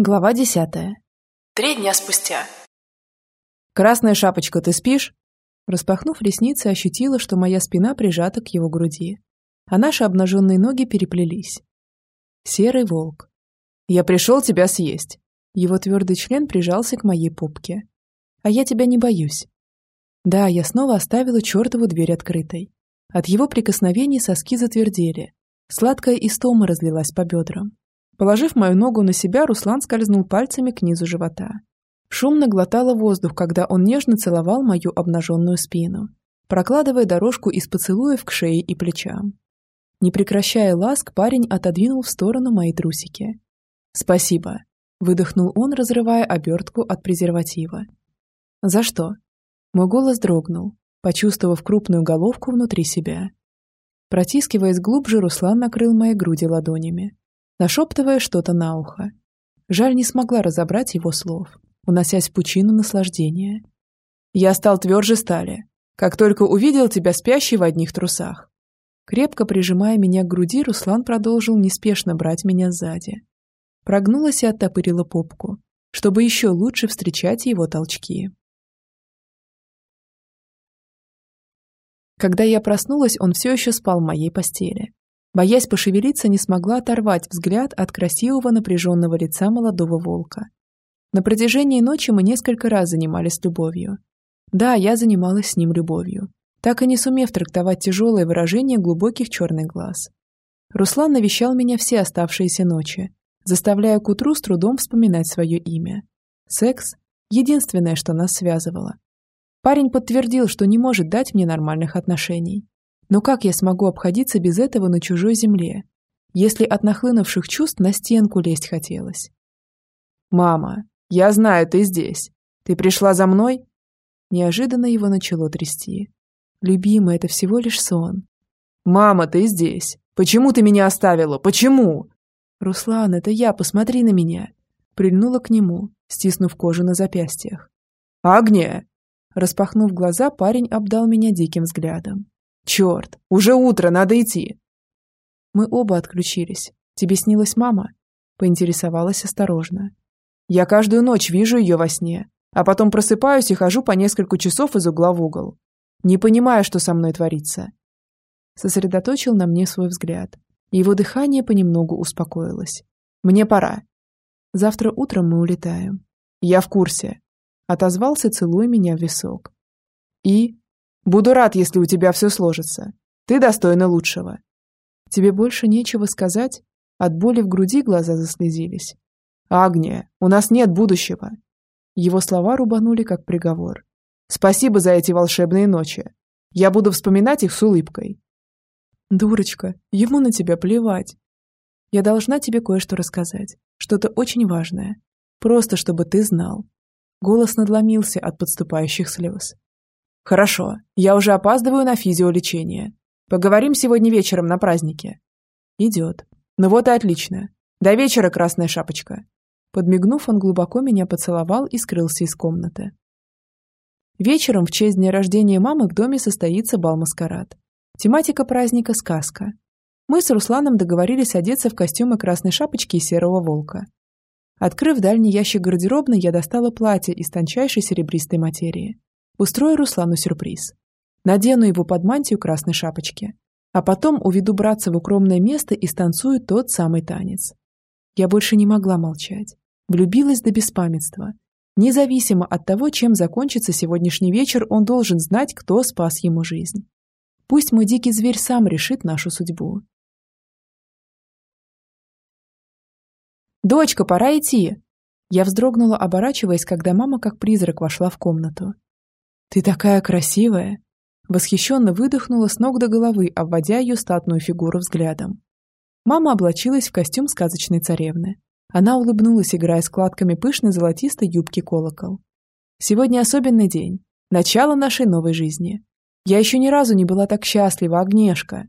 Глава десятая. Три дня спустя. «Красная шапочка, ты спишь?» Распахнув ресницы, ощутила, что моя спина прижата к его груди, а наши обнаженные ноги переплелись. Серый волк. «Я пришел тебя съесть!» Его твердый член прижался к моей попке. «А я тебя не боюсь». Да, я снова оставила чертову дверь открытой. От его прикосновений соски затвердели. Сладкая истома разлилась по бедрам. Положив мою ногу на себя, Руслан скользнул пальцами к низу живота. Шумно глотала воздух, когда он нежно целовал мою обнаженную спину, прокладывая дорожку из поцелуев к шее и плечам. Не прекращая ласк, парень отодвинул в сторону мои трусики. «Спасибо», — выдохнул он, разрывая обертку от презерватива. «За что?» Мой голос дрогнул, почувствовав крупную головку внутри себя. Протискиваясь глубже, Руслан накрыл мои груди ладонями, нашептывая что-то на ухо. Жаль, не смогла разобрать его слов, уносясь в пучину наслаждения. «Я стал тверже стали, как только увидел тебя спящей в одних трусах». Крепко прижимая меня к груди, Руслан продолжил неспешно брать меня сзади. Прогнулась и оттопырила попку, чтобы еще лучше встречать его толчки. Когда я проснулась, он все еще спал в моей постели. Боясь пошевелиться, не смогла оторвать взгляд от красивого напряженного лица молодого волка. На протяжении ночи мы несколько раз занимались любовью. Да, я занималась с ним любовью, так и не сумев трактовать тяжелое выражение глубоких черных глаз. Руслан навещал меня все оставшиеся ночи, заставляя к утру с трудом вспоминать свое имя. Секс — единственное, что нас связывало. Парень подтвердил, что не может дать мне нормальных отношений. Но как я смогу обходиться без этого на чужой земле, если от нахлынувших чувств на стенку лезть хотелось? «Мама, я знаю, ты здесь. Ты пришла за мной?» Неожиданно его начало трясти. «Любимый, это всего лишь сон». «Мама, ты здесь. Почему ты меня оставила? Почему?» «Руслан, это я, посмотри на меня». Прильнула к нему, стиснув кожу на запястьях. «Агния!» Распахнув глаза, парень обдал меня диким взглядом. Черт, уже утро, надо идти. Мы оба отключились. Тебе снилась мама? Поинтересовалась осторожно. Я каждую ночь вижу ее во сне, а потом просыпаюсь и хожу по несколько часов из угла в угол. Не понимая, что со мной творится. Сосредоточил на мне свой взгляд. Его дыхание понемногу успокоилось. Мне пора. Завтра утром мы улетаем. Я в курсе. Отозвался, целуя меня в висок. И Буду рад, если у тебя все сложится. Ты достойна лучшего. Тебе больше нечего сказать? От боли в груди глаза заслезились. Агния, у нас нет будущего. Его слова рубанули как приговор. Спасибо за эти волшебные ночи. Я буду вспоминать их с улыбкой. Дурочка, ему на тебя плевать. Я должна тебе кое-что рассказать. Что-то очень важное. Просто чтобы ты знал. Голос надломился от подступающих слез. «Хорошо, я уже опаздываю на физиолечение. Поговорим сегодня вечером на празднике». «Идет. Ну вот и отлично. До вечера, красная шапочка». Подмигнув, он глубоко меня поцеловал и скрылся из комнаты. Вечером в честь дня рождения мамы в доме состоится бал-маскарад. Тематика праздника – сказка. Мы с Русланом договорились одеться в костюмы красной шапочки и серого волка. Открыв дальний ящик гардеробной, я достала платье из тончайшей серебристой материи. Устрою Руслану сюрприз. Надену его под мантию красной шапочки. А потом уведу браться в укромное место и станцую тот самый танец. Я больше не могла молчать. Влюбилась до беспамятства. Независимо от того, чем закончится сегодняшний вечер, он должен знать, кто спас ему жизнь. Пусть мой дикий зверь сам решит нашу судьбу. «Дочка, пора идти!» Я вздрогнула, оборачиваясь, когда мама как призрак вошла в комнату. «Ты такая красивая!» Восхищенно выдохнула с ног до головы, обводя ее статную фигуру взглядом. Мама облачилась в костюм сказочной царевны. Она улыбнулась, играя складками пышной золотистой юбки колокол. «Сегодня особенный день. Начало нашей новой жизни. Я еще ни разу не была так счастлива, Агнешка!»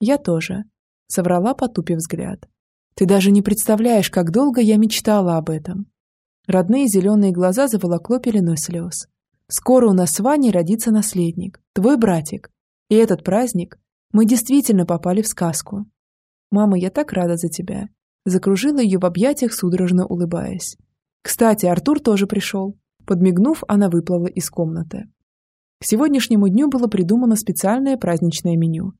«Я тоже», — соврала, потупив взгляд. «Ты даже не представляешь, как долго я мечтала об этом». Родные зеленые глаза заволокло пеленой слез. Скоро у нас с Ваней родится наследник, твой братик. И этот праздник мы действительно попали в сказку. Мама, я так рада за тебя. Закружила ее в объятиях, судорожно улыбаясь. Кстати, Артур тоже пришел. Подмигнув, она выплыла из комнаты. К сегодняшнему дню было придумано специальное праздничное меню.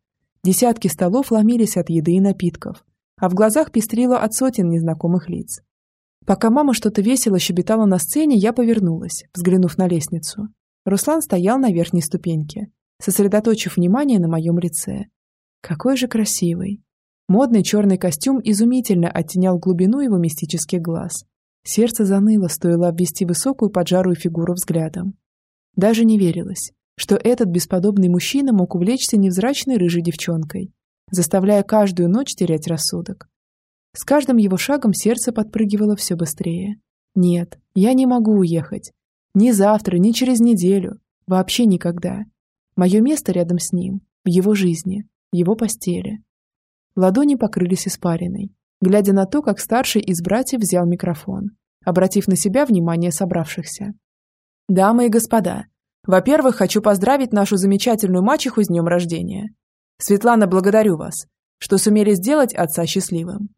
Десятки столов ломились от еды и напитков, а в глазах пестрило от сотен незнакомых лиц. Пока мама что-то весело щебетала на сцене, я повернулась, взглянув на лестницу. Руслан стоял на верхней ступеньке, сосредоточив внимание на моем лице. Какой же красивый. Модный черный костюм изумительно оттенял глубину его мистических глаз. Сердце заныло, стоило обвести высокую поджарую фигуру взглядом. Даже не верилось, что этот бесподобный мужчина мог увлечься невзрачной рыжей девчонкой, заставляя каждую ночь терять рассудок. С каждым его шагом сердце подпрыгивало все быстрее. Нет, я не могу уехать. Ни завтра, ни через неделю. Вообще никогда. Мое место рядом с ним, в его жизни, в его постели. Ладони покрылись испариной, глядя на то, как старший из братьев взял микрофон, обратив на себя внимание собравшихся. «Дамы и господа, во-первых, хочу поздравить нашу замечательную мачеху с днем рождения. Светлана, благодарю вас, что сумели сделать отца счастливым.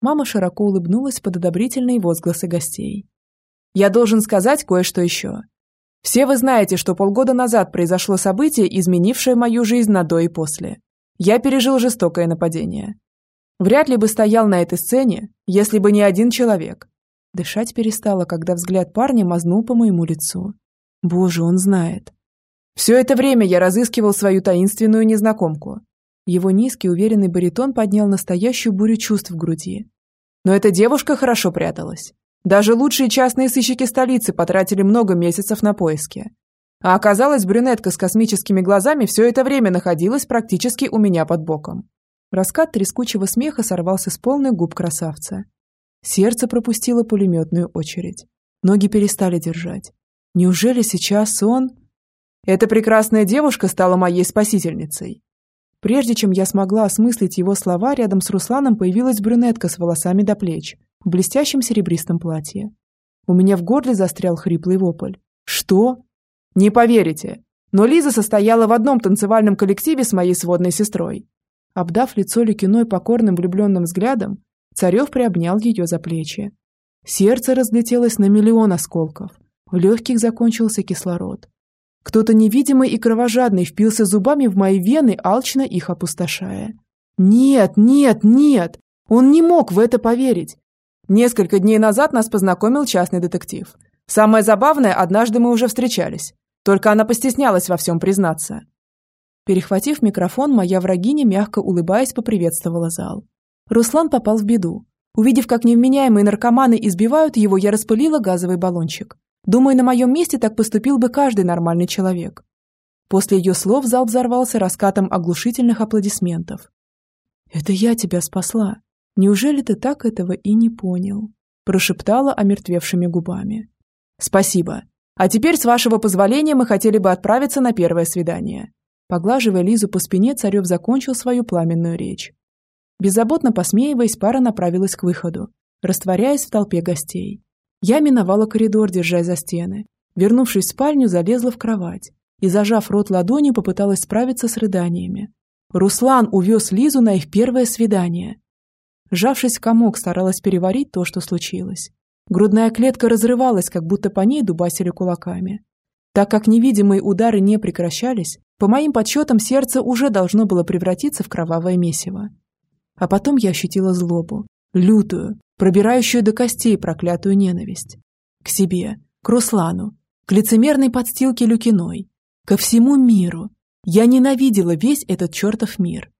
Мама широко улыбнулась под одобрительные возгласы гостей. «Я должен сказать кое-что еще. Все вы знаете, что полгода назад произошло событие, изменившее мою жизнь на до и после. Я пережил жестокое нападение. Вряд ли бы стоял на этой сцене, если бы не один человек». Дышать перестала, когда взгляд парня мазнул по моему лицу. «Боже, он знает». Все это время я разыскивал свою таинственную незнакомку. Его низкий, уверенный баритон поднял настоящую бурю чувств в груди. Но эта девушка хорошо пряталась. Даже лучшие частные сыщики столицы потратили много месяцев на поиски. А оказалось, брюнетка с космическими глазами все это время находилась практически у меня под боком. Раскат трескучего смеха сорвался с полных губ красавца. Сердце пропустило пулеметную очередь. Ноги перестали держать. Неужели сейчас он... Эта прекрасная девушка стала моей спасительницей. Прежде чем я смогла осмыслить его слова, рядом с Русланом появилась брюнетка с волосами до плеч, в блестящем серебристом платье. У меня в горле застрял хриплый вопль. «Что?» «Не поверите, но Лиза состояла в одном танцевальном коллективе с моей сводной сестрой». Обдав лицо Люкиной покорным влюбленным взглядом, Царев приобнял ее за плечи. Сердце разлетелось на миллион осколков. В легких закончился кислород. Кто-то невидимый и кровожадный впился зубами в мои вены, алчно их опустошая. Нет, нет, нет! Он не мог в это поверить. Несколько дней назад нас познакомил частный детектив. Самое забавное, однажды мы уже встречались. Только она постеснялась во всем признаться. Перехватив микрофон, моя врагиня, мягко улыбаясь, поприветствовала зал. Руслан попал в беду. Увидев, как невменяемые наркоманы избивают его, я распылила газовый баллончик. Думаю, на моем месте так поступил бы каждый нормальный человек. После ее слов зал взорвался раскатом оглушительных аплодисментов. «Это я тебя спасла. Неужели ты так этого и не понял?» прошептала омертвевшими губами. «Спасибо. А теперь, с вашего позволения, мы хотели бы отправиться на первое свидание». Поглаживая Лизу по спине, Царев закончил свою пламенную речь. Беззаботно посмеиваясь, пара направилась к выходу, растворяясь в толпе гостей. Я миновала коридор, держась за стены. Вернувшись в спальню, залезла в кровать и, зажав рот ладонью, попыталась справиться с рыданиями. Руслан увез Лизу на их первое свидание. Сжавшись в комок, старалась переварить то, что случилось. Грудная клетка разрывалась, как будто по ней дубасили кулаками. Так как невидимые удары не прекращались, по моим подсчетам сердце уже должно было превратиться в кровавое месиво. А потом я ощутила злобу, лютую, пробирающую до костей проклятую ненависть. К себе, к Руслану, к лицемерной подстилке Люкиной, ко всему миру. Я ненавидела весь этот чертов мир.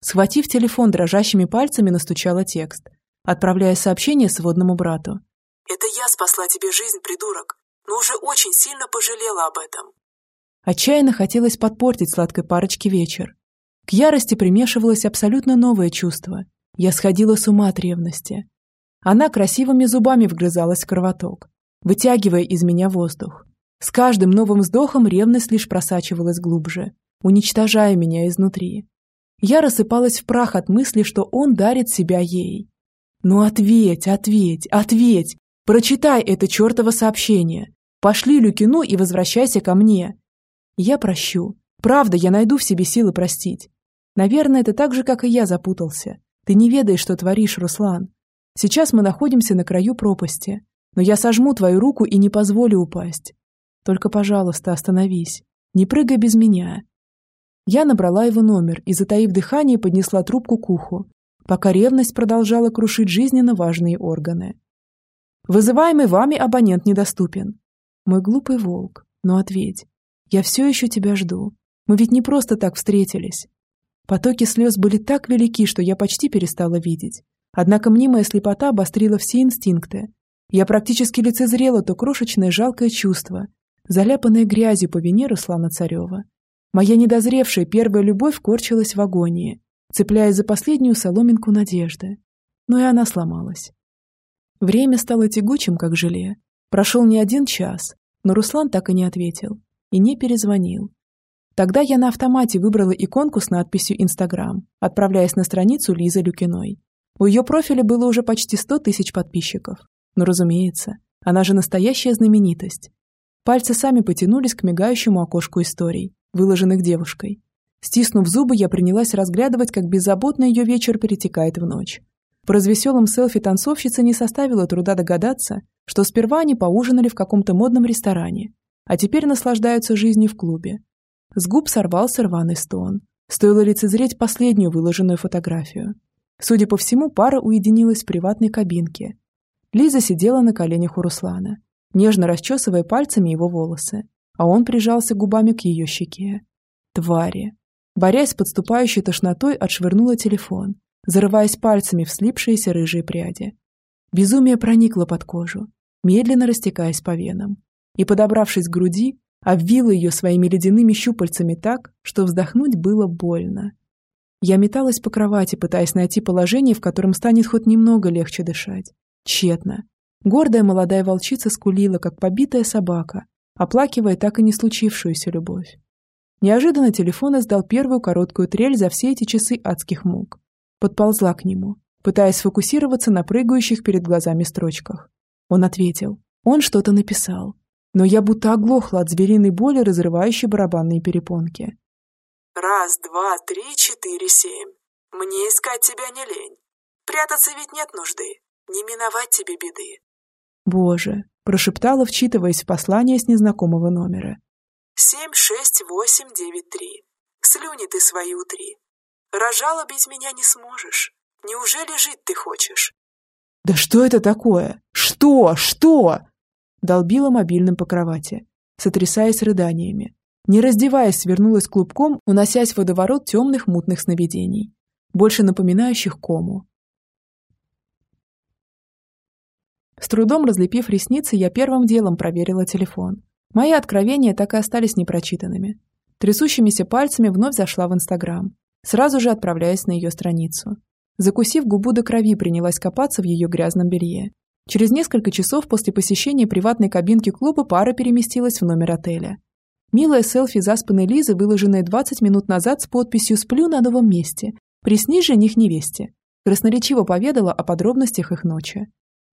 Схватив телефон дрожащими пальцами, настучала текст, отправляя сообщение сводному брату. «Это я спасла тебе жизнь, придурок, но уже очень сильно пожалела об этом». Отчаянно хотелось подпортить сладкой парочке вечер. К ярости примешивалось абсолютно новое чувство. Я сходила с ума от ревности. Она красивыми зубами вгрызалась в кровоток, вытягивая из меня воздух. С каждым новым вздохом ревность лишь просачивалась глубже, уничтожая меня изнутри. Я рассыпалась в прах от мысли, что он дарит себя ей. «Ну ответь, ответь, ответь! Прочитай это чертово сообщение! Пошли Люкину и возвращайся ко мне!» Я прощу. Правда, я найду в себе силы простить. Наверное, это так же, как и я запутался. Ты не ведаешь, что творишь, Руслан. Сейчас мы находимся на краю пропасти, но я сожму твою руку и не позволю упасть. Только, пожалуйста, остановись. Не прыгай без меня. Я набрала его номер и, затаив дыхание, поднесла трубку к уху, пока ревность продолжала крушить жизненно важные органы. Вызываемый вами абонент недоступен. Мой глупый волк, но ответь. Я все еще тебя жду. Мы ведь не просто так встретились. Потоки слез были так велики, что я почти перестала видеть. Однако мнимая слепота обострила все инстинкты. Я практически лицезрела то крошечное жалкое чувство, заляпанное грязью по вине Руслана Царева. Моя недозревшая первая любовь корчилась в агонии, цепляясь за последнюю соломинку надежды. Но и она сломалась. Время стало тягучим, как желе. Прошел не один час, но Руслан так и не ответил. И не перезвонил. Тогда я на автомате выбрала иконку с надписью «Инстаграм», отправляясь на страницу Лизы Люкиной. У ее профиля было уже почти 100 тысяч подписчиков. Но, разумеется, она же настоящая знаменитость. Пальцы сами потянулись к мигающему окошку историй, выложенных девушкой. Стиснув зубы, я принялась разглядывать, как беззаботно ее вечер перетекает в ночь. По развеселым селфи танцовщицы не составило труда догадаться, что сперва они поужинали в каком-то модном ресторане, а теперь наслаждаются жизнью в клубе. С губ сорвался рваный стон. Стоило лицезреть последнюю выложенную фотографию. Судя по всему, пара уединилась в приватной кабинке. Лиза сидела на коленях у Руслана, нежно расчесывая пальцами его волосы, а он прижался губами к ее щеке. Твари. Борясь с подступающей тошнотой, отшвырнула телефон, зарываясь пальцами в слипшиеся рыжие пряди. Безумие проникло под кожу, медленно растекаясь по венам, и, подобравшись к груди, обвила ее своими ледяными щупальцами так, что вздохнуть было больно. Я металась по кровати, пытаясь найти положение, в котором станет хоть немного легче дышать. Тщетно. Гордая молодая волчица скулила, как побитая собака, оплакивая так и не случившуюся любовь. Неожиданно телефон издал первую короткую трель за все эти часы адских мук. Подползла к нему, пытаясь сфокусироваться на прыгающих перед глазами строчках. Он ответил. Он что-то написал. Но я будто оглохла от звериной боли, разрывающей барабанные перепонки. Раз, два, три, четыре, семь. Мне искать тебя не лень. Прятаться ведь нет нужды. Не миновать тебе беды. Боже, прошептала, вчитываясь в послание с незнакомого номера. Семь, шесть, восемь, девять, три. Слюни ты свои утри. Разжалобить меня не сможешь. Неужели жить ты хочешь? Да что это такое? Что? Что? Долбила мобильным по кровати, сотрясаясь рыданиями. Не раздеваясь, свернулась клубком, уносясь в водоворот темных мутных сновидений, больше напоминающих кому. С трудом разлепив ресницы, я первым делом проверила телефон. Мои откровения так и остались непрочитанными. Трясущимися пальцами вновь зашла в Инстаграм, сразу же отправляясь на ее страницу. Закусив губу до крови, принялась копаться в ее грязном белье. Через несколько часов после посещения приватной кабинки клуба пара переместилась в номер отеля. Милая селфи заспанной Лизы, выложенная 20 минут назад с подписью «Сплю на новом месте», приснись жених невесте, красноречиво поведала о подробностях их ночи.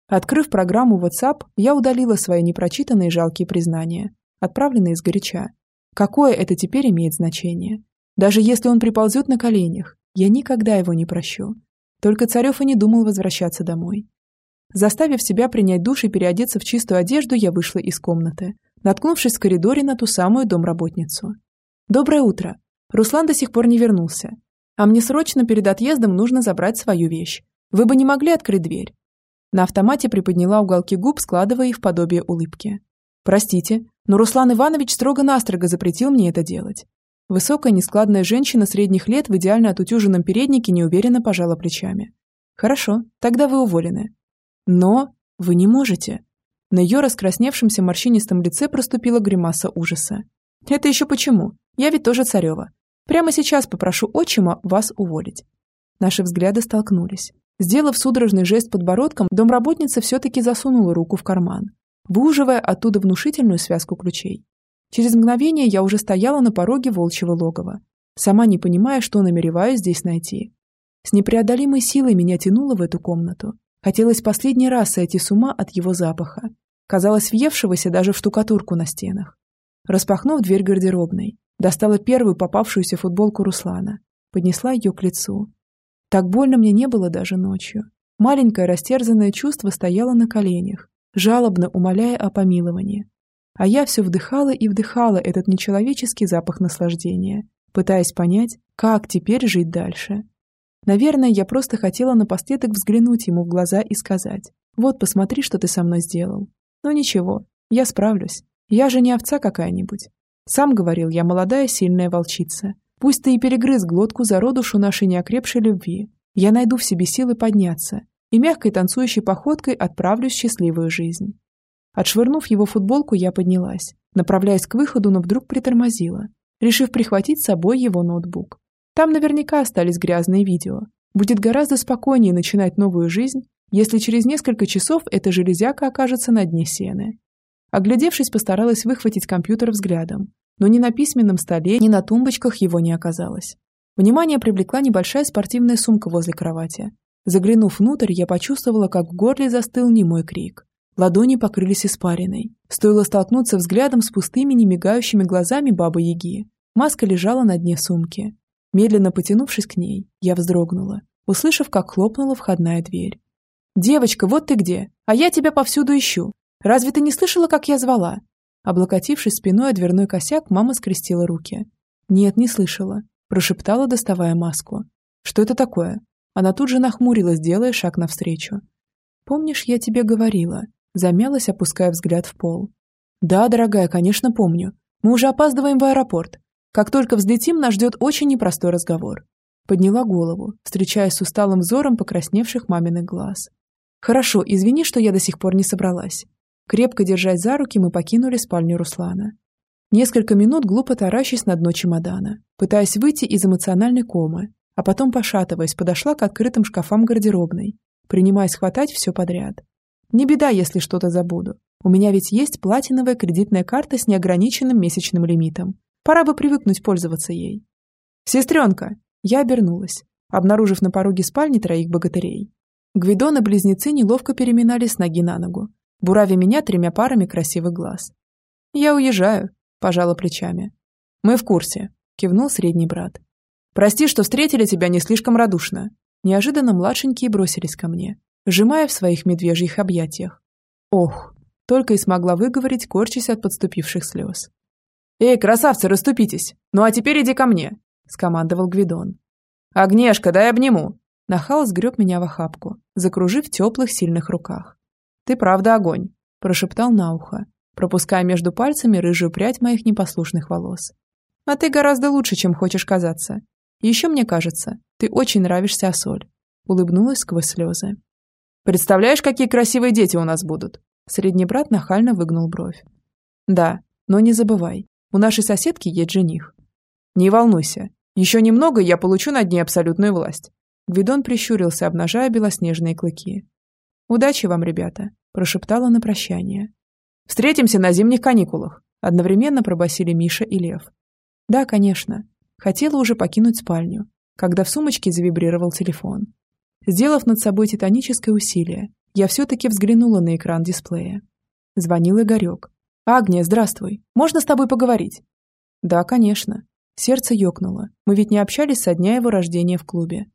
Открыв программу WhatsApp, я удалила свои непрочитанные жалкие признания, отправленные сгоряча. Какое это теперь имеет значение? Даже если он приползет на коленях, я никогда его не прощу. Только Царев и не думал возвращаться домой. Заставив себя принять душ и переодеться в чистую одежду, я вышла из комнаты, наткнувшись в коридоре на ту самую домработницу. «Доброе утро. Руслан до сих пор не вернулся. А мне срочно перед отъездом нужно забрать свою вещь. Вы бы не могли открыть дверь?» На автомате приподняла уголки губ, складывая их в подобие улыбки. «Простите, но Руслан Иванович строго-настрого запретил мне это делать». Высокая, нескладная женщина средних лет в идеально отутюженном переднике неуверенно пожала плечами. «Хорошо, тогда вы уволены». «Но вы не можете», на ее раскрасневшемся морщинистом лице проступила гримаса ужаса. «Это еще почему? Я ведь тоже царева. Прямо сейчас попрошу отчима вас уволить». Наши взгляды столкнулись. Сделав судорожный жест подбородком, домработница все-таки засунула руку в карман, выуживая оттуда внушительную связку ключей. Через мгновение я уже стояла на пороге волчьего логова, сама не понимая, что намереваюсь здесь найти. С непреодолимой силой меня тянуло в эту комнату. Хотелось последний раз сойти с ума от его запаха, казалось въевшегося даже в штукатурку на стенах. Распахнув дверь гардеробной, достала первую попавшуюся футболку Руслана, поднесла ее к лицу. Так больно мне не было даже ночью. Маленькое растерзанное чувство стояло на коленях, жалобно умоляя о помиловании. А я все вдыхала и вдыхала этот нечеловеческий запах наслаждения, пытаясь понять, как теперь жить дальше. Наверное, я просто хотела напоследок взглянуть ему в глаза и сказать, «Вот, посмотри, что ты со мной сделал». Но ничего, я справлюсь. Я же не овца какая-нибудь. Сам говорил, я молодая сильная волчица. Пусть ты и перегрыз глотку зародушу нашей неокрепшей любви. Я найду в себе силы подняться и мягкой танцующей походкой отправлюсь в счастливую жизнь. Отшвырнув его футболку, я поднялась, направляясь к выходу, но вдруг притормозила, решив прихватить с собой его ноутбук. Там наверняка остались грязные видео. Будет гораздо спокойнее начинать новую жизнь, если через несколько часов эта железяка окажется на дне сены. Оглядевшись, постаралась выхватить компьютер взглядом, но ни на письменном столе, ни на тумбочках его не оказалось. Внимание привлекла небольшая спортивная сумка возле кровати. Заглянув внутрь, я почувствовала, как в горле застыл немой крик. Ладони покрылись испариной. Стоило столкнуться взглядом с пустыми, немигающими глазами бабы-яги. Маска лежала на дне сумки. Медленно потянувшись к ней, я вздрогнула, услышав, как хлопнула входная дверь. «Девочка, вот ты где! А я тебя повсюду ищу! Разве ты не слышала, как я звала?» Облокотившись спиной о дверной косяк, мама скрестила руки. «Нет, не слышала», – прошептала, доставая маску. «Что это такое?» Она тут же нахмурилась, делая шаг навстречу. «Помнишь, я тебе говорила?» Замялась, опуская взгляд в пол. «Да, дорогая, конечно, помню. Мы уже опаздываем в аэропорт. Как только взлетим, нас ждет очень непростой разговор». Подняла голову, встречаясь с усталым взором покрасневших маминых глаз. «Хорошо, извини, что я до сих пор не собралась». Крепко держась за руки, мы покинули спальню Руслана. Несколько минут глупо таращась на дно чемодана, пытаясь выйти из эмоциональной комы, а потом, пошатываясь, подошла к открытым шкафам гардеробной, принимаясь хватать все подряд. Не беда, если что-то забуду. У меня ведь есть платиновая кредитная карта с неограниченным месячным лимитом. Пора бы привыкнуть пользоваться ей. «Сестренка!» Я обернулась, обнаружив на пороге спальни троих богатырей. Гвидон и близнецы неловко переминались с ноги на ногу, буравя меня тремя парами красивых глаз. «Я уезжаю», – пожала плечами. «Мы в курсе», – кивнул средний брат. «Прости, что встретили тебя не слишком радушно». Неожиданно младшенькие бросились ко мне, сжимая в своих медвежьих объятиях. Ох, только и смогла выговорить, корчась от подступивших слез. «Эй, красавцы, расступитесь! Ну а теперь иди ко мне!» – скомандовал Гвидон. «Агнешка, дай обниму!» Нахал сгреб меня в охапку, закружив в теплых сильных руках. «Ты правда огонь!» – прошептал на ухо, пропуская между пальцами рыжую прядь моих непослушных волос. «А ты гораздо лучше, чем хочешь казаться. Еще мне кажется, ты очень нравишься Асоль», – улыбнулась сквозь слезы. Представляешь, какие красивые дети у нас будут?» Средний брат нахально выгнул бровь. «Да, но не забывай, у нашей соседки есть жених». «Не волнуйся, еще немного, я получу над ней абсолютную власть». Гвидон прищурился, обнажая белоснежные клыки. «Удачи вам, ребята», – прошептала на прощание. «Встретимся на зимних каникулах», – одновременно пробасили Миша и Лев. «Да, конечно. Хотела уже покинуть спальню, когда в сумочке завибрировал телефон. Сделав над собой титаническое усилие, я все-таки взглянула на экран дисплея. Звонил Игорек. «Агния, здравствуй. Можно с тобой поговорить?» «Да, конечно». Сердце ёкнуло. Мы ведь не общались со дня его рождения в клубе.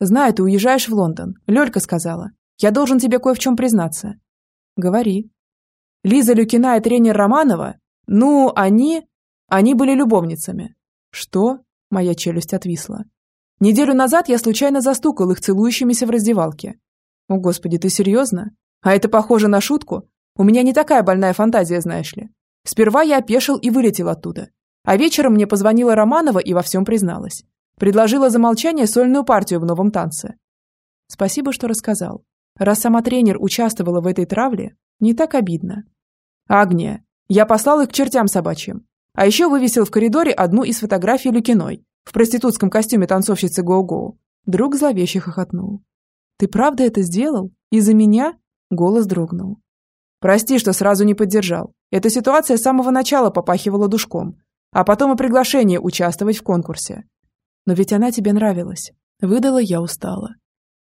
«Знаю, ты уезжаешь в Лондон. Лёлька сказала. Я должен тебе кое в чем признаться». «Говори». «Лиза Люкина и тренер Романова? Ну, они... Они были любовницами». «Что?» Моя челюсть отвисла. Неделю назад я случайно застукал их целующимися в раздевалке. О, господи, ты серьезно? А это похоже на шутку? У меня не такая больная фантазия, знаешь ли. Сперва я опешил и вылетел оттуда. А вечером мне позвонила Романова и во всем призналась. Предложила за молчание сольную партию в новом танце. Спасибо, что рассказал. Раз сама тренер участвовала в этой травле, не так обидно. Агния, я послал их к чертям собачьим. А еще вывесил в коридоре одну из фотографий Люкиной, в проститутском костюме танцовщицы Гоу-Гоу. Друг зловеще хохотнул. «Ты правда это сделал? Из-за меня?» Голос дрогнул. «Прости, что сразу не поддержал. Эта ситуация с самого начала попахивала душком, а потом и приглашение участвовать в конкурсе. Но ведь она тебе нравилась. Выдала я устала.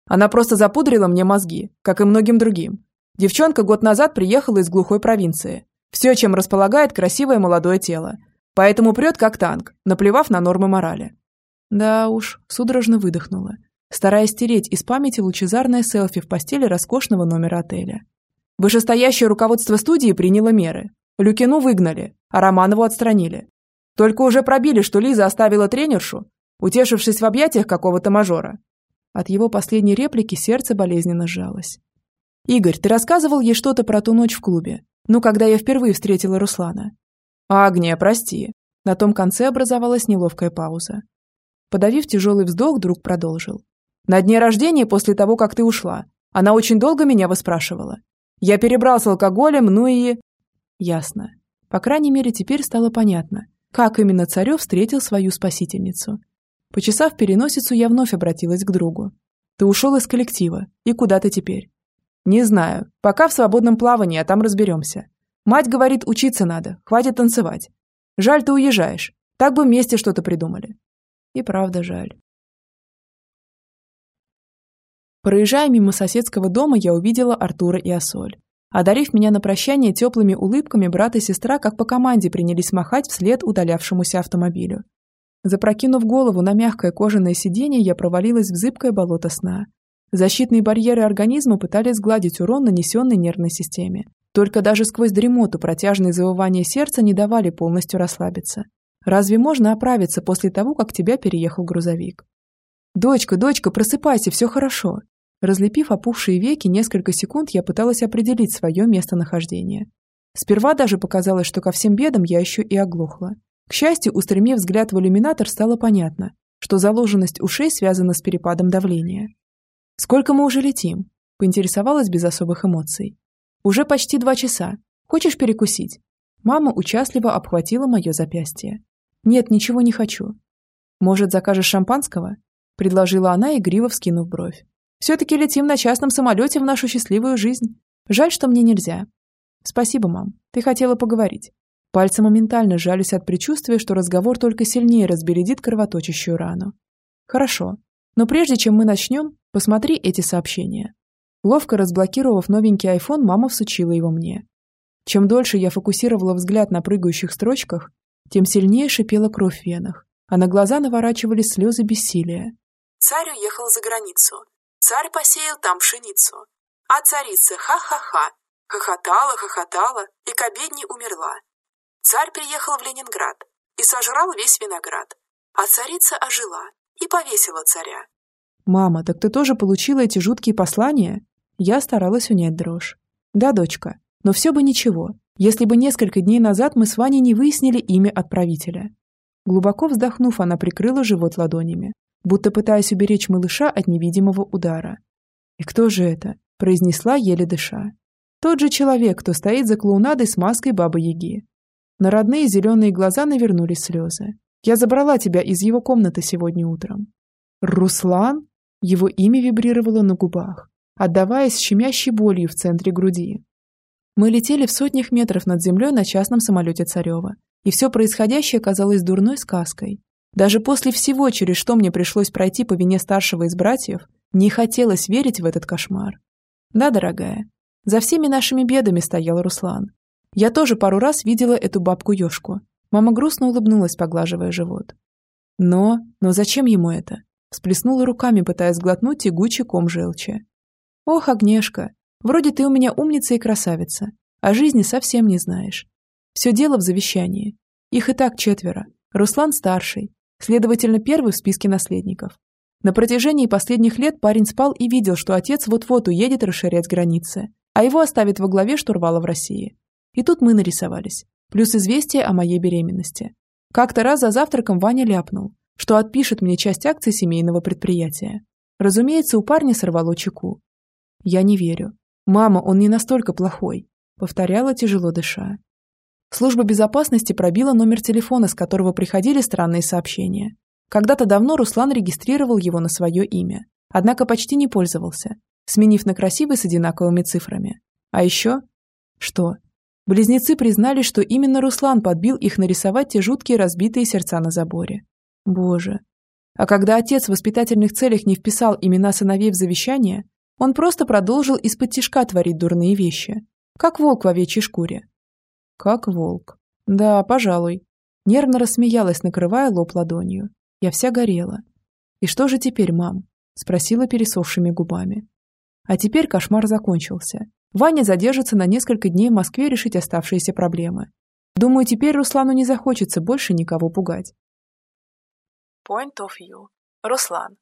Она просто запудрила мне мозги, как и многим другим. Девчонка год назад приехала из глухой провинции. Все, чем располагает красивое молодое тело. Поэтому прет как танк, наплевав на нормы морали. Да уж, судорожно выдохнула. стараясь стереть из памяти лучезарное селфи в постели роскошного номера отеля. Вышестоящее руководство студии приняло меры. Люкину выгнали, а Романову отстранили. Только уже пробили, что Лиза оставила тренершу, утешившись в объятиях какого-то мажора. От его последней реплики сердце болезненно сжалось. «Игорь, ты рассказывал ей что-то про ту ночь в клубе? Ну, когда я впервые встретила Руслана?» «Агния, прости». На том конце образовалась неловкая пауза. Подавив тяжелый вздох, друг продолжил. «На дне рождения, после того, как ты ушла, она очень долго меня выспрашивала. Я перебрал с алкоголем, ну и...» Ясно. По крайней мере, теперь стало понятно, как именно Царев встретил свою спасительницу. Почесав переносицу, я вновь обратилась к другу. «Ты ушел из коллектива. И куда ты теперь?» «Не знаю. Пока в свободном плавании, а там разберемся. Мать говорит, учиться надо, хватит танцевать. Жаль, ты уезжаешь. Так бы вместе что-то придумали». И правда жаль. Проезжая мимо соседского дома, я увидела Артура и Асоль. Одарив меня на прощание теплыми улыбками, брат и сестра как по команде принялись махать вслед удалявшемуся автомобилю. Запрокинув голову на мягкое кожаное сиденье, я провалилась в зыбкое болото сна. Защитные барьеры организма пытались сгладить урон, нанесенный нервной системе. Только даже сквозь дремоту протяжные завывания сердца не давали полностью расслабиться. Разве можно оправиться после того, как тебя переехал грузовик? «Дочка, дочка, просыпайся, все хорошо!» Разлепив опухшие веки, несколько секунд я пыталась определить свое местонахождение. Сперва даже показалось, что ко всем бедам я еще и оглохла. К счастью, устремив взгляд в иллюминатор, стало понятно, что заложенность ушей связана с перепадом давления. «Сколько мы уже летим?» – поинтересовалась без особых эмоций. «Уже почти два часа. Хочешь перекусить?» Мама участливо обхватила мое запястье. «Нет, ничего не хочу». «Может, закажешь шампанского?» – предложила она, игриво вскинув бровь. «Все-таки летим на частном самолете в нашу счастливую жизнь. Жаль, что мне нельзя». «Спасибо, мам. Ты хотела поговорить». Пальцы моментально сжались от предчувствия, что разговор только сильнее разбередит кровоточащую рану. «Хорошо. Но прежде чем мы начнем, посмотри эти сообщения». Ловко разблокировав новенький iPhone, мама всучила его мне. Чем дольше я фокусировала взгляд на прыгающих строчках, тем сильнее шипела кровь в венах, а на глаза наворачивались слезы бессилия. Царь уехал за границу. Царь посеял там пшеницу. А царица ха-ха-ха, хохотала, хохотала и к обедне умерла. Царь приехал в Ленинград и сожрал весь виноград, а царица ожила и повесила царя. «Мама, так ты тоже получила эти жуткие послания?» Я старалась унять дрожь. «Да, дочка, но все бы ничего, если бы несколько дней назад мы с Ваней не выяснили имя отправителя». Глубоко вздохнув, она прикрыла живот ладонями, будто пытаясь уберечь малыша от невидимого удара. «И кто же это?» – произнесла, еле дыша. «Тот же человек, кто стоит за клоунадой с маской Бабы-Яги. На родные зеленые глаза навернулись слезы. «Я забрала тебя из его комнаты сегодня утром». «Руслан?» Его имя вибрировало на губах, отдаваясь щемящей болью в центре груди. Мы летели в сотнях метров над землей на частном самолете Царева, и все происходящее казалось дурной сказкой. Даже после всего, через что мне пришлось пройти по вине старшего из братьев, не хотелось верить в этот кошмар. Да, дорогая, за всеми нашими бедами стоял Руслан, я тоже пару раз видела эту бабку-ёшку. Мама грустно улыбнулась, поглаживая живот. Но, но зачем ему это? Всплеснула руками, пытаясь глотнуть тягучий ком желчи. Ох, Агнешка, вроде ты у меня умница и красавица, а жизни совсем не знаешь. Все дело в завещании. Их и так четверо. Руслан старший, следовательно, первый в списке наследников. На протяжении последних лет парень спал и видел, что отец вот-вот уедет расширять границы, а его оставит во главе штурвала в России. И тут мы нарисовались. Плюс известие о моей беременности. Как-то раз за завтраком Ваня ляпнул, что отпишет мне часть акций семейного предприятия. Разумеется, у парня сорвало чеку. Я не верю. Мама, он не настолько плохой, повторяла тяжело дыша. Служба безопасности пробила номер телефона, с которого приходили странные сообщения. Когда-то давно Руслан регистрировал его на свое имя, однако почти не пользовался, сменив на красивый с одинаковыми цифрами. А еще... Что? Близнецы признали, что именно Руслан подбил их нарисовать те жуткие разбитые сердца на заборе. Боже. А когда отец в воспитательных целях не вписал имена сыновей в завещание, он просто продолжил из-под тишка творить дурные вещи. Как волк в овечьей шкуре. Как волк. Да, пожалуй. Нервно рассмеялась, накрывая лоб ладонью. Я вся горела. И что же теперь, мам? Спросила пересохшими губами. А теперь кошмар закончился. Ваня задержится на несколько дней в Москве решить оставшиеся проблемы. Думаю, теперь Руслану не захочется больше никого пугать. Point of view. Руслан.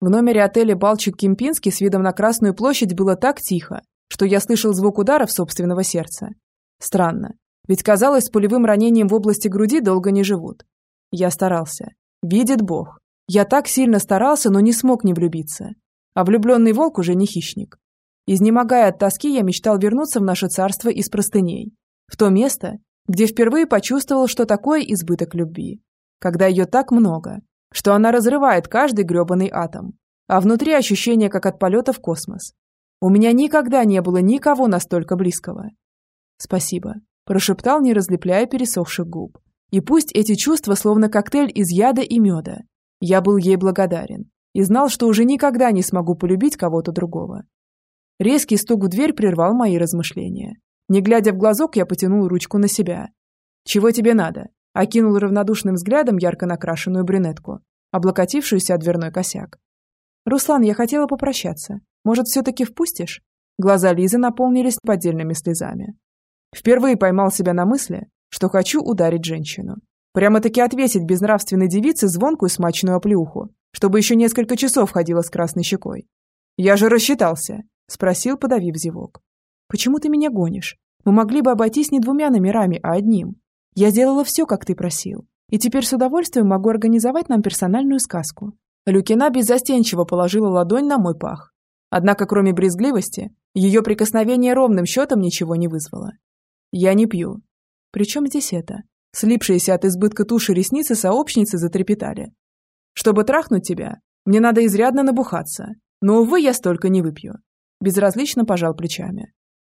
В номере отеля «Балчик Кемпинский» с видом на Красную площадь было так тихо, что я слышал звук ударов собственного сердца. Странно, ведь казалось, с пулевым ранением в области груди долго не живут. Я старался. Видит Бог. Я так сильно старался, но не смог не влюбиться. А влюбленный волк уже не хищник. Изнемогая от тоски, я мечтал вернуться в наше царство из простыней. В то место, где впервые почувствовал, что такое избыток любви. Когда ее так много, что она разрывает каждый гребаный атом. А внутри ощущение, как от полета в космос. У меня никогда не было никого настолько близкого. Спасибо, прошептал, не разлепляя пересохших губ. И пусть эти чувства словно коктейль из яда и меда. Я был ей благодарен и знал, что уже никогда не смогу полюбить кого-то другого. Резкий стук в дверь прервал мои размышления. Не глядя в глазок, я потянул ручку на себя. «Чего тебе надо?» Окинул равнодушным взглядом ярко накрашенную брюнетку, облокотившуюся о дверной косяк. «Руслан, я хотела попрощаться. Может, все-таки впустишь?» Глаза Лизы наполнились поддельными слезами. Впервые поймал себя на мысли, что хочу ударить женщину. Прямо-таки отвесить безнравственной девице звонкую смачную оплеуху, чтобы еще несколько часов ходила с красной щекой. «Я же рассчитался», – спросил, подавив зевок. «Почему ты меня гонишь? Мы могли бы обойтись не двумя номерами, а одним. Я сделала все, как ты просил. И теперь с удовольствием могу организовать нам персональную сказку». Люкина беззастенчиво положила ладонь на мой пах. Однако, кроме брезгливости, ее прикосновение ровным счетом ничего не вызвало. «Я не пью». «Причем здесь это?» Слипшиеся от избытка туши ресницы сообщницы затрепетали. «Чтобы трахнуть тебя, мне надо изрядно набухаться. Но, увы, я столько не выпью». Безразлично пожал плечами.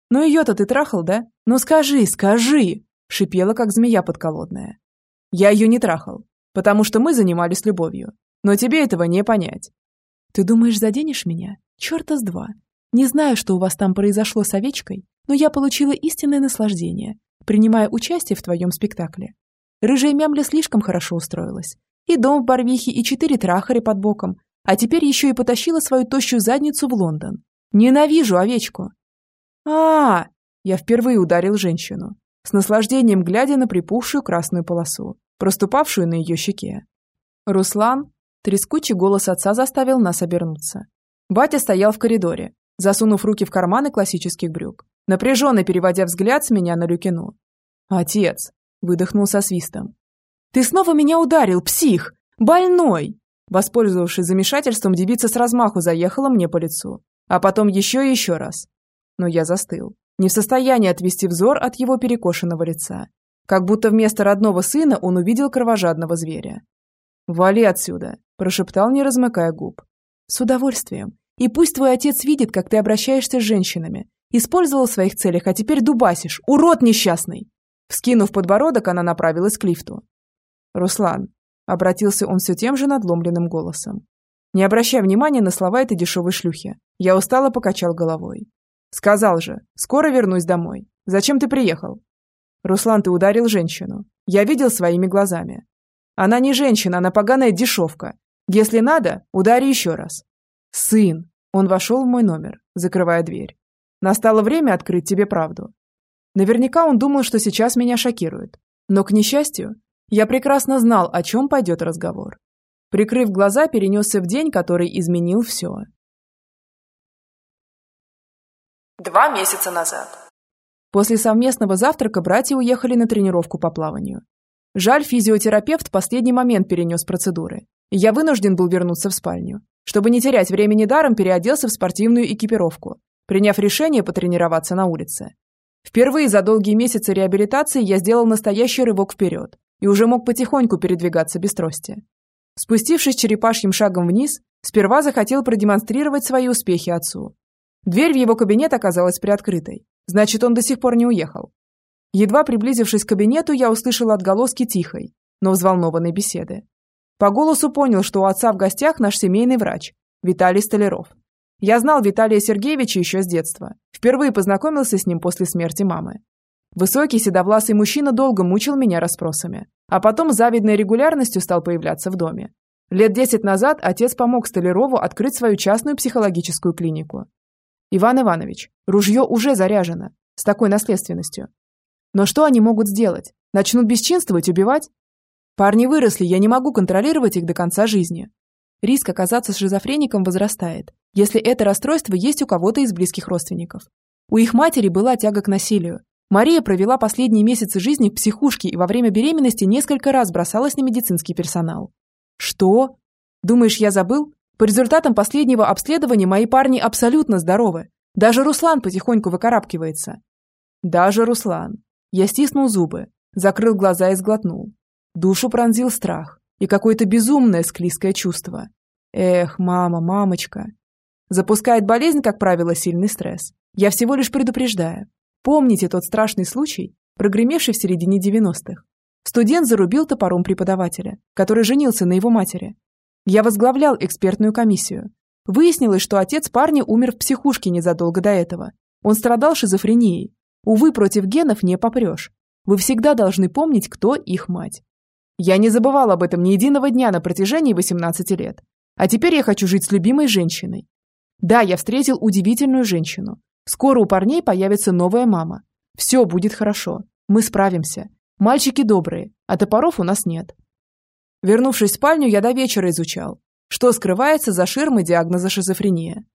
«Ну ее-то ты трахал, да? Ну скажи, скажи!» Шипела, как змея подколодная. «Я ее не трахал, потому что мы занимались любовью. Но тебе этого не понять». «Ты думаешь, заденешь меня? Черта с два. Не знаю, что у вас там произошло с овечкой, но я получила истинное наслаждение, принимая участие в твоем спектакле. Рыжая мямля слишком хорошо устроилась. И дом в Барвихе, и четыре трахари под боком, а теперь еще и потащила свою тощую задницу в Лондон. Ненавижу овечку. а, -а, -а Я впервые ударил женщину, с наслаждением глядя на припухшую красную полосу, проступавшую на ее щеке. Руслан, трескучий голос отца заставил нас обернуться. Батя стоял в коридоре, засунув руки в карманы классических брюк, напряженно переводя взгляд с меня на Люкину. «Отец!» – выдохнул со свистом. «Ты снова меня ударил, псих! Больной!» Воспользовавшись замешательством, девица с размаху заехала мне по лицу, а потом еще и еще раз. Но я застыл, не в состоянии отвести взор от его перекошенного лица. Как будто вместо родного сына он увидел кровожадного зверя. «Вали отсюда!» – прошептал, не размыкая губ. «С удовольствием. И пусть твой отец видит, как ты обращаешься с женщинами, Использовал в своих целях, а теперь дубасишь. Урод несчастный!» Вскинув подбородок, она направилась к лифту. «Руслан», — обратился он все тем же надломленным голосом. «Не обращай внимания на слова этой дешевой шлюхи. Я устало покачал головой. Сказал же, скоро вернусь домой. Зачем ты приехал?» «Руслан, ты ударил женщину. Я видел своими глазами. Она не женщина, она поганая дешевка. Если надо, удари еще раз». «Сын!» Он вошел в мой номер, закрывая дверь. Настало время открыть тебе правду. Наверняка он думал, что сейчас меня шокирует. Но, к несчастью, я прекрасно знал, о чем пойдет разговор. Прикрыв глаза, перенесся в день, который изменил все. Два месяца назад. После совместного завтрака братья уехали на тренировку по плаванию. Жаль, физиотерапевт в последний момент перенес процедуры, я вынужден был вернуться в спальню. Чтобы не терять времени даром, переоделся в спортивную экипировку приняв решение потренироваться на улице. Впервые за долгие месяцы реабилитации я сделал настоящий рывок вперед и уже мог потихоньку передвигаться без трости. Спустившись черепашьим шагом вниз, сперва захотел продемонстрировать свои успехи отцу. Дверь в его кабинет оказалась приоткрытой, значит, он до сих пор не уехал. Едва приблизившись к кабинету, я услышал отголоски тихой, но взволнованной беседы. По голосу понял, что у отца в гостях наш семейный врач, Виталий Столяров. Я знал Виталия Сергеевича еще с детства. Впервые познакомился с ним после смерти мамы. Высокий седовласый мужчина долго мучил меня расспросами, а потом завидной регулярностью стал появляться в доме. Лет десять назад отец помог Столярову открыть свою частную психологическую клинику. Иван Иванович, ружье уже заряжено, с такой наследственностью. Но что они могут сделать? Начнут бесчинствовать, убивать? Парни выросли, я не могу контролировать их до конца жизни. Риск оказаться шизофреником возрастает, если это расстройство есть у кого-то из близких родственников. У их матери была тяга к насилию. Мария провела последние месяцы жизни в психушке и во время беременности несколько раз бросалась на медицинский персонал. Что? Думаешь, я забыл? По результатам последнего обследования мои парни абсолютно здоровы. Даже Руслан потихоньку выкарабкивается. Даже Руслан. Я стиснул зубы, закрыл глаза и сглотнул. Душу пронзил страх и какое-то безумное склизкое чувство. Эх, мама, мамочка. Запускает болезнь, как правило, сильный стресс. Я всего лишь предупреждаю. Помните тот страшный случай, прогремевший в середине 90-х? Студент зарубил топором преподавателя, который женился на его матери. Я возглавлял экспертную комиссию. Выяснилось, что отец парня умер в психушке незадолго до этого. Он страдал шизофренией. Увы, против генов не попрешь. Вы всегда должны помнить, кто их мать. Я не забывал об этом ни единого дня на протяжении 18 лет. А теперь я хочу жить с любимой женщиной. Да, я встретил удивительную женщину. Скоро у парней появится новая мама. Все будет хорошо. Мы справимся. Мальчики добрые, а топоров у нас нет. Вернувшись в спальню, я до вечера изучал, что скрывается за ширмой диагноза шизофрения.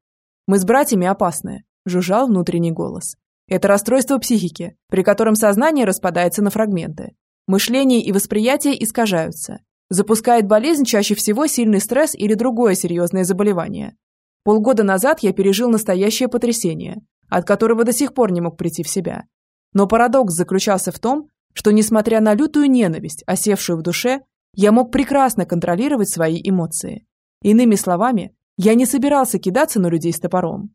Мы с братьями опасны, жужжал внутренний голос. Это расстройство психики, при котором сознание распадается на фрагменты. Мышление и восприятие искажаются. Запускает болезнь чаще всего сильный стресс или другое серьезное заболевание. Полгода назад я пережил настоящее потрясение, от которого до сих пор не мог прийти в себя. Но парадокс заключался в том, что, несмотря на лютую ненависть, осевшую в душе, я мог прекрасно контролировать свои эмоции. Иными словами, я не собирался кидаться на людей с топором.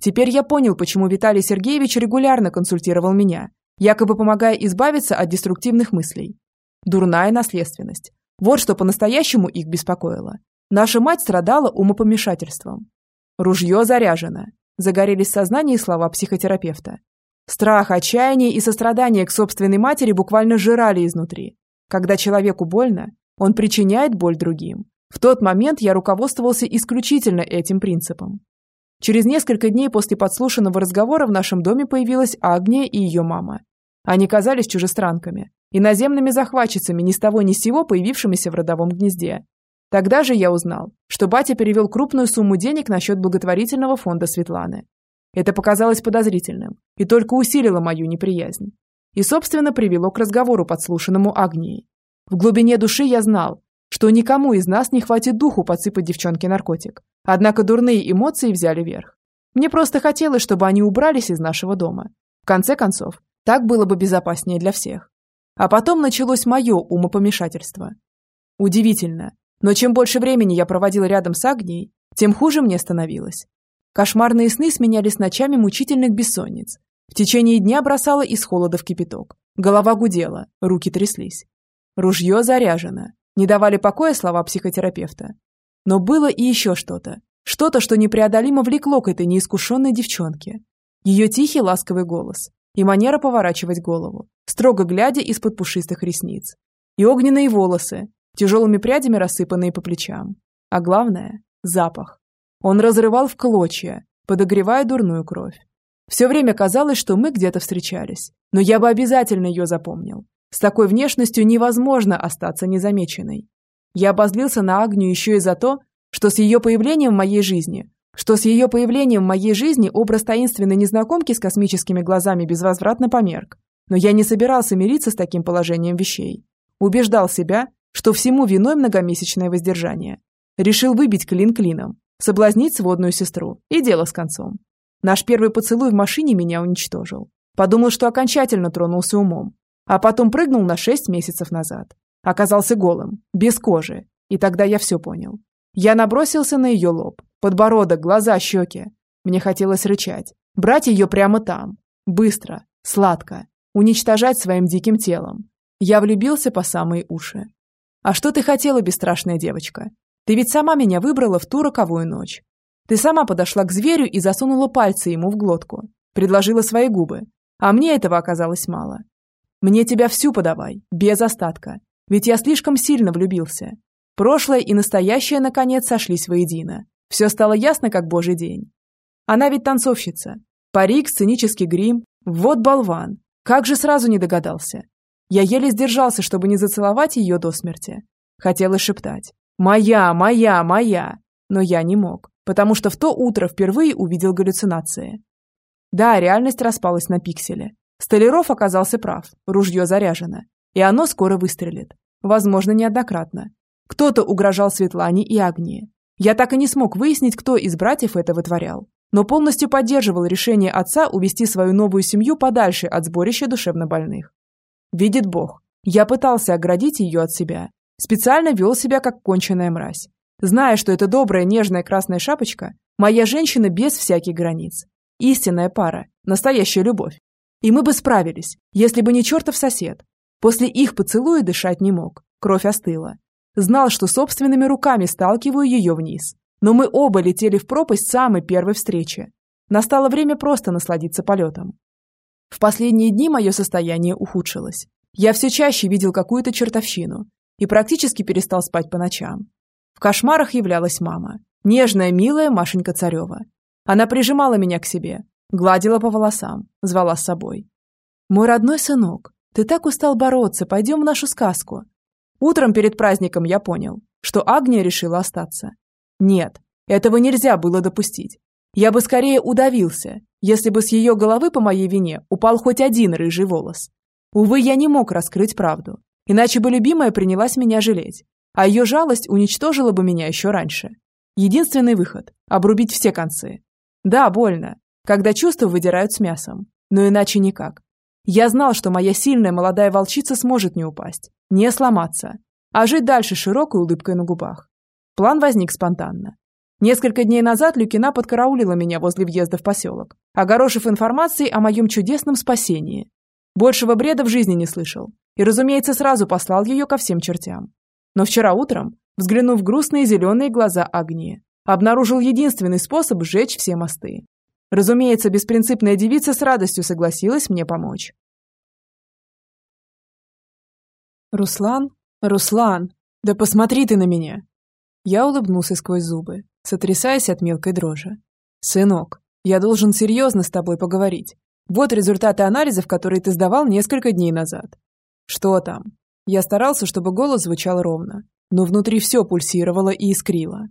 Теперь я понял, почему Виталий Сергеевич регулярно консультировал меня, якобы помогая избавиться от деструктивных мыслей. Дурная наследственность. Вот что по-настоящему их беспокоило. Наша мать страдала умопомешательством. Ружье заряжено. Загорелись в сознании слова психотерапевта. Страх, отчаяние и сострадание к собственной матери буквально жрали изнутри. Когда человеку больно, он причиняет боль другим. В тот момент я руководствовался исключительно этим принципом. Через несколько дней после подслушанного разговора в нашем доме появилась Агния и ее мама. Они казались чужестранками, иноземными захватчицами ни с того ни с сего появившимися в родовом гнезде. Тогда же я узнал, что батя перевел крупную сумму денег на счет благотворительного фонда Светланы. Это показалось подозрительным и только усилило мою неприязнь. И, собственно, привело к разговору, подслушанному Агнией. В глубине души я знал, что никому из нас не хватит духу подсыпать девчонке наркотик. Однако дурные эмоции взяли верх. Мне просто хотелось, чтобы они убрались из нашего дома. В конце концов, так было бы безопаснее для всех. А потом началось мое умопомешательство. Удивительно, но чем больше времени я проводил рядом с Агнией, тем хуже мне становилось. Кошмарные сны сменялись ночами мучительных бессонниц. В течение дня бросало из холода в кипяток. Голова гудела, руки тряслись. Ружье заряжено. Не давали покоя слова психотерапевта. Но было и еще что-то. Что-то, что непреодолимо влекло к этой неискушенной девчонке. Ее тихий ласковый голос и манера поворачивать голову, строго глядя из-под пушистых ресниц. И огненные волосы, тяжелыми прядями рассыпанные по плечам. А главное – запах. Он разрывал в клочья, подогревая дурную кровь. Все время казалось, что мы где-то встречались, но я бы обязательно ее запомнил. С такой внешностью невозможно остаться незамеченной. Я обозлился на Агнию еще и за то, что с ее появлением в моей жизни, что с ее появлением в моей жизни образ таинственной незнакомки с космическими глазами безвозвратно померк. Но я не собирался мириться с таким положением вещей. Убеждал себя, что всему виной многомесячное воздержание. Решил выбить клин клином, соблазнить сводную сестру, и дело с концом. Наш первый поцелуй в машине меня уничтожил. Подумал, что окончательно тронулся умом. А потом прыгнул на шесть месяцев назад. Оказался голым, без кожи. И тогда я все понял. Я набросился на ее лоб, подбородок, глаза, щеки. Мне хотелось рычать. Брать ее прямо там. Быстро, сладко. Уничтожать своим диким телом. Я влюбился по самые уши. А что ты хотела, бесстрашная девочка? Ты ведь сама меня выбрала в ту роковую ночь. Ты сама подошла к зверю и засунула пальцы ему в глотку. Предложила свои губы. А мне этого оказалось мало. Мне тебя всю подавай, без остатка. Ведь я слишком сильно влюбился. Прошлое и настоящее, наконец, сошлись воедино. Все стало ясно, как божий день. Она ведь танцовщица. Парик, сценический грим. Вот болван. Как же сразу не догадался. Я еле сдержался, чтобы не зацеловать ее до смерти. Хотелось шептать «Моя, моя, моя!» Но я не мог, потому что в то утро впервые увидел галлюцинации. Да, реальность распалась на пиксели. Столяров оказался прав, ружье заряжено, и оно скоро выстрелит. Возможно, неоднократно. Кто-то угрожал Светлане и Агнии. Я так и не смог выяснить, кто из братьев это вытворял, но полностью поддерживал решение отца увести свою новую семью подальше от сборища душевнобольных. Видит Бог, я пытался оградить ее от себя, специально вел себя как конченая мразь, зная, что эта добрая нежная красная шапочка – моя женщина без всяких границ. Истинная пара, настоящая любовь. И мы бы справились, если бы не чертов сосед. После их поцелуя дышать не мог, кровь остыла. Знал, что собственными руками сталкиваю ее вниз. Но мы оба летели в пропасть самой первой встречи. Настало время просто насладиться полетом. В последние дни мое состояние ухудшилось. Я все чаще видел какую-то чертовщину и практически перестал спать по ночам. В кошмарах являлась мама, нежная, милая Машенька Царева. Она прижимала меня к себе, гладила по волосам, звала с собой. «Мой родной сынок, ты так устал бороться, пойдем в нашу сказку». Утром перед праздником я понял, что Агния решила остаться. Нет, этого нельзя было допустить. Я бы скорее удавился, если бы с ее головы по моей вине упал хоть один рыжий волос. Увы, я не мог раскрыть правду, иначе бы любимая принялась меня жалеть, а ее жалость уничтожила бы меня еще раньше. Единственный выход – обрубить все концы. Да, больно, когда чувства выдирают с мясом, но иначе никак. Я знал, что моя сильная молодая волчица сможет не упасть, не сломаться, а жить дальше широкой улыбкой на губах. План возник спонтанно. Несколько дней назад Люкина подкараулила меня возле въезда в поселок, огорошив информацией о моем чудесном спасении. Большего бреда в жизни не слышал. И, разумеется, сразу послал ее ко всем чертям. Но вчера утром, взглянув в грустные зеленые глаза Агнии, обнаружил единственный способ сжечь все мосты. Разумеется, беспринципная девица с радостью согласилась мне помочь. «Руслан? Руслан! Да посмотри ты на меня!» Я улыбнулся сквозь зубы, сотрясаясь от мелкой дрожи. «Сынок, я должен серьезно с тобой поговорить. Вот результаты анализов, которые ты сдавал несколько дней назад. Что там? Я старался, чтобы голос звучал ровно, но внутри все пульсировало и искрило.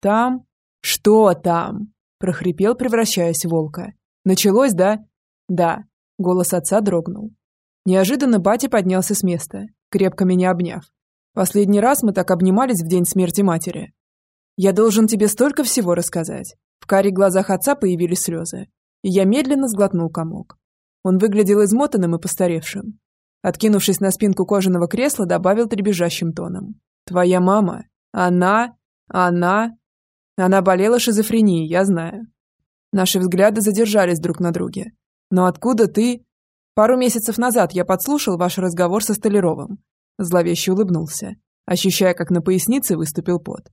Там? Что там? прохрипел, превращаясь в волка. Началось, да? Да. Голос отца дрогнул. Неожиданно батя поднялся с места, крепко меня обняв. Последний раз мы так обнимались в день смерти матери. Я должен тебе столько всего рассказать. В карих глазах отца появились слезы и я медленно сглотнул комок. Он выглядел измотанным и постаревшим. Откинувшись на спинку кожаного кресла, добавил требежащим тоном. «Твоя мама? Она? Она?» Она болела шизофренией, я знаю. Наши взгляды задержались друг на друге. «Но откуда ты?» «Пару месяцев назад я подслушал ваш разговор со Столяровым». Зловеще улыбнулся, ощущая, как на пояснице выступил пот.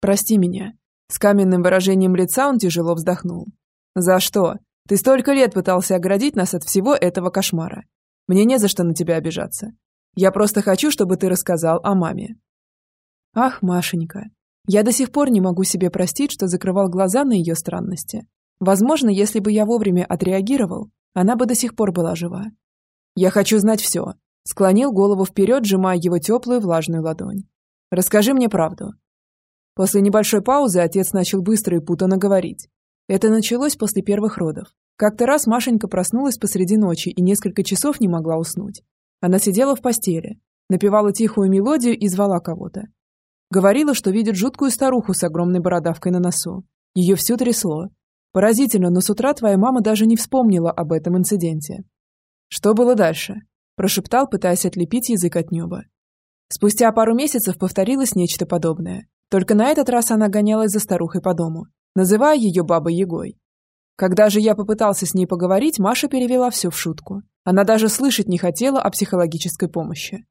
«Прости меня». С каменным выражением лица он тяжело вздохнул. «За что? Ты столько лет пытался оградить нас от всего этого кошмара. Мне не за что на тебя обижаться. Я просто хочу, чтобы ты рассказал о маме». Ах, Машенька, я до сих пор не могу себе простить, что закрывал глаза на ее странности. Возможно, если бы я вовремя отреагировал, она бы до сих пор была жива. Я хочу знать все. Склонил голову вперед, сжимая его теплую влажную ладонь. Расскажи мне правду. После небольшой паузы отец начал быстро и путанно говорить. Это началось после первых родов. Как-то раз Машенька проснулась посреди ночи и несколько часов не могла уснуть. Она сидела в постели, напевала тихую мелодию и звала кого-то. Говорила, что видит жуткую старуху с огромной бородавкой на носу. Ее все трясло. Поразительно, но с утра твоя мама даже не вспомнила об этом инциденте. Что было дальше? Прошептал, пытаясь отлепить язык от неба. Спустя пару месяцев повторилось нечто подобное. Только на этот раз она гонялась за старухой по дому называя ее бабой Егой. Когда же я попытался с ней поговорить, Маша перевела все в шутку. Она даже слышать не хотела о психологической помощи.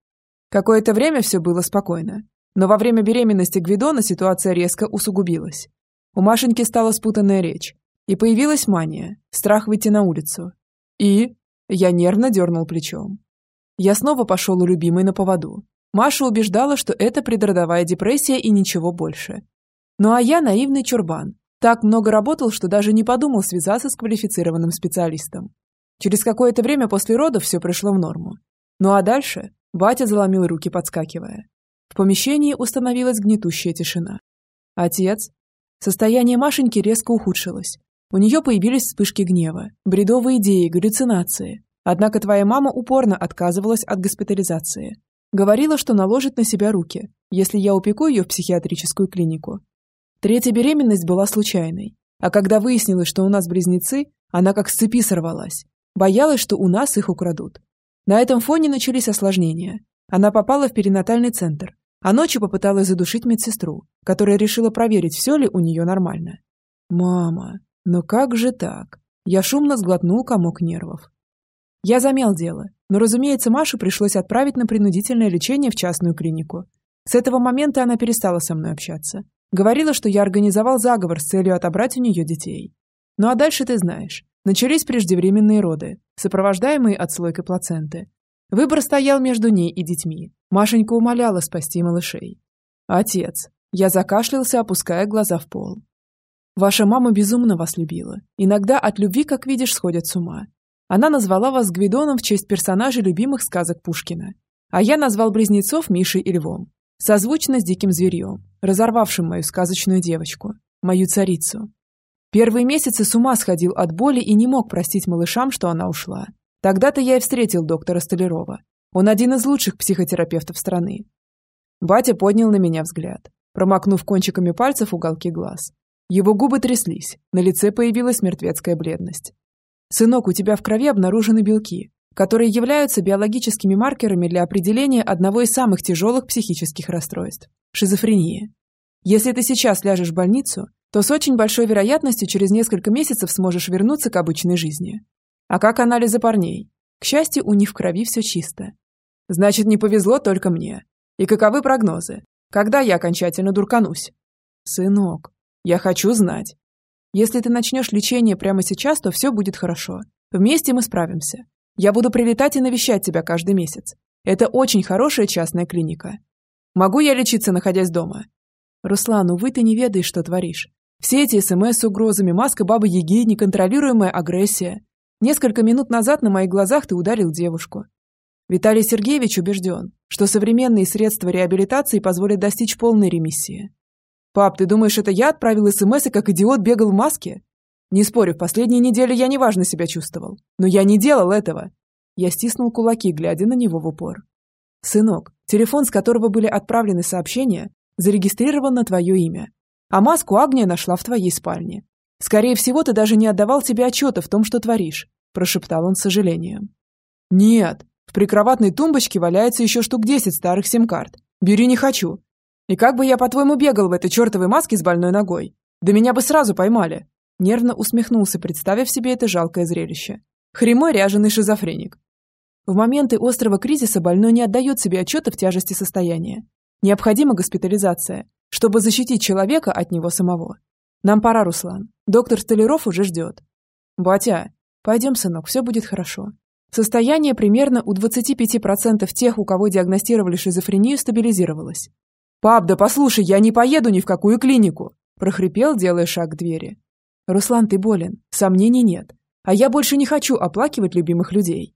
Какое-то время все было спокойно, но во время беременности Гвидона ситуация резко усугубилась. У Машеньки стала спутанная речь, и появилась мания, страх выйти на улицу. И я нервно дернул плечом. Я снова пошел у любимой на поводу. Маша убеждала, что это предродовая депрессия и ничего больше. Ну а я наивный чурбан. Так много работал, что даже не подумал связаться с квалифицированным специалистом. Через какое-то время после родов все пришло в норму. Ну а дальше батя заломил руки, подскакивая. В помещении установилась гнетущая тишина. Отец. Состояние Машеньки резко ухудшилось. У нее появились вспышки гнева, бредовые идеи, галлюцинации. Однако твоя мама упорно отказывалась от госпитализации. Говорила, что наложит на себя руки, если я упеку ее в психиатрическую клинику. Третья беременность была случайной. А когда выяснилось, что у нас близнецы, она как с цепи сорвалась. Боялась, что у нас их украдут. На этом фоне начались осложнения. Она попала в перинатальный центр, а ночью попыталась задушить медсестру, которая решила проверить, все ли у нее нормально. «Мама, но как же так?» Я шумно сглотнул комок нервов. Я замял дело, но, разумеется, Машу пришлось отправить на принудительное лечение в частную клинику. С этого момента она перестала со мной общаться. Говорила, что я организовал заговор с целью отобрать у нее детей. Ну а дальше ты знаешь. Начались преждевременные роды, сопровождаемые отслойкой плаценты. Выбор стоял между ней и детьми. Машенька умоляла спасти малышей. «Отец». Я закашлялся, опуская глаза в пол. «Ваша мама безумно вас любила. Иногда от любви, как видишь, сходят с ума. Она назвала вас Гвидоном в честь персонажей любимых сказок Пушкина. А я назвал близнецов Мишей и Львом. Созвучно с диким зверьем, разорвавшим мою сказочную девочку, мою царицу. Первые месяцы с ума сходил от боли и не мог простить малышам, что она ушла. Тогда-то я и встретил доктора Столярова. Он один из лучших психотерапевтов страны. Батя поднял на меня взгляд, промокнув кончиками пальцев уголки глаз. Его губы тряслись, на лице появилась мертвецкая бледность. «Сынок, у тебя в крови обнаружены белки, которые являются биологическими маркерами для определения одного из самых тяжелых психических расстройств – шизофрении. Если ты сейчас ляжешь в больницу, то с очень большой вероятностью через несколько месяцев сможешь вернуться к обычной жизни. А как анализы парней? К счастью, у них в крови все чисто. Значит, не повезло только мне. И каковы прогнозы? Когда я окончательно дурканусь? Сынок, я хочу знать. Если ты начнешь лечение прямо сейчас, то все будет хорошо. Вместе мы справимся. Я буду прилетать и навещать тебя каждый месяц. Это очень хорошая частная клиника. Могу я лечиться, находясь дома? Руслан, увы, ты не ведаешь, что творишь. Все эти СМС с угрозами, маска бабы-яги, неконтролируемая агрессия. Несколько минут назад на моих глазах ты ударил девушку. Виталий Сергеевич убежден, что современные средства реабилитации позволят достичь полной ремиссии. «Пап, ты думаешь, это я отправил СМС и как идиот бегал в маске? Не спорю, в последние недели я неважно себя чувствовал. Но я не делал этого. Я стиснул кулаки, глядя на него в упор. Сынок, телефон, с которого были отправлены сообщения, зарегистрирован на твое имя. А маску Агния нашла в твоей спальне. Скорее всего, ты даже не отдавал себе отчета в том, что творишь, прошептал он с сожалением. Нет, в прикроватной тумбочке валяется еще штук десять старых сим-карт. Бери не хочу. И как бы я, по-твоему, бегал в этой чертовой маске с больной ногой? Да меня бы сразу поймали. Нервно усмехнулся, представив себе это жалкое зрелище. Хремой ряженый шизофреник. В моменты острого кризиса больной не отдает себе отчета в тяжести состояния. Необходима госпитализация, чтобы защитить человека от него самого. Нам пора, Руслан. Доктор Столяров уже ждет. Батя, пойдем, сынок, все будет хорошо. Состояние примерно у 25% тех, у кого диагностировали шизофрению, стабилизировалось. «Пап, да послушай, я не поеду ни в какую клинику!» прохрипел, делая шаг к двери. «Руслан, ты болен. Сомнений нет. А я больше не хочу оплакивать любимых людей».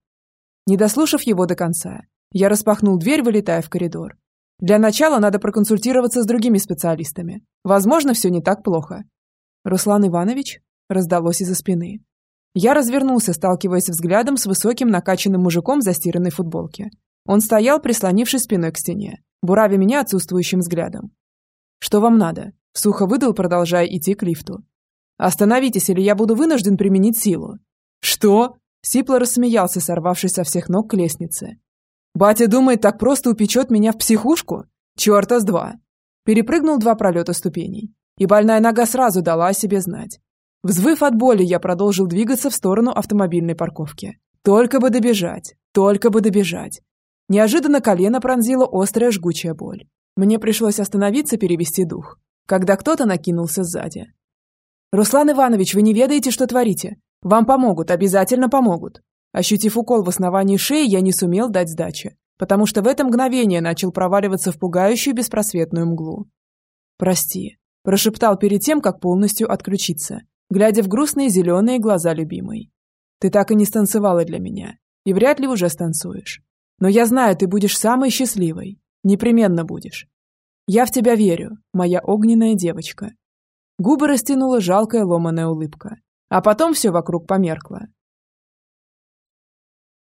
Не дослушав его до конца, я распахнул дверь, вылетая в коридор. Для начала надо проконсультироваться с другими специалистами. Возможно, все не так плохо. «Руслан Иванович?» раздалось из-за спины. Я развернулся, сталкиваясь взглядом с высоким накачанным мужиком в застиранной футболке. Он стоял, прислонившись спиной к стене, буравя меня отсутствующим взглядом. «Что вам надо?» – сухо выдал, продолжая идти к лифту. «Остановитесь, или я буду вынужден применить силу». «Что?» – Сипло рассмеялся, сорвавшись со всех ног к лестнице. «Батя думает, так просто упечет меня в психушку? Черта с два!» Перепрыгнул два пролета ступеней, и больная нога сразу дала о себе знать. Взвыв от боли, я продолжил двигаться в сторону автомобильной парковки. Только бы добежать, только бы добежать. Неожиданно колено пронзила острая жгучая боль. Мне пришлось остановиться, перевести дух, когда кто-то накинулся сзади. «Руслан Иванович, вы не ведаете, что творите. Вам помогут, обязательно помогут». Ощутив укол в основании шеи, я не сумел дать сдачи. потому что в это мгновение начал проваливаться в пугающую беспросветную мглу. «Прости», – прошептал перед тем, как полностью отключиться, глядя в грустные зеленые глаза любимой. «Ты так и не станцевала для меня, и вряд ли уже станцуешь. Но я знаю, ты будешь самой счастливой. Непременно будешь. Я в тебя верю, моя огненная девочка». Губы растянула жалкая ломаная улыбка, а потом все вокруг померкло,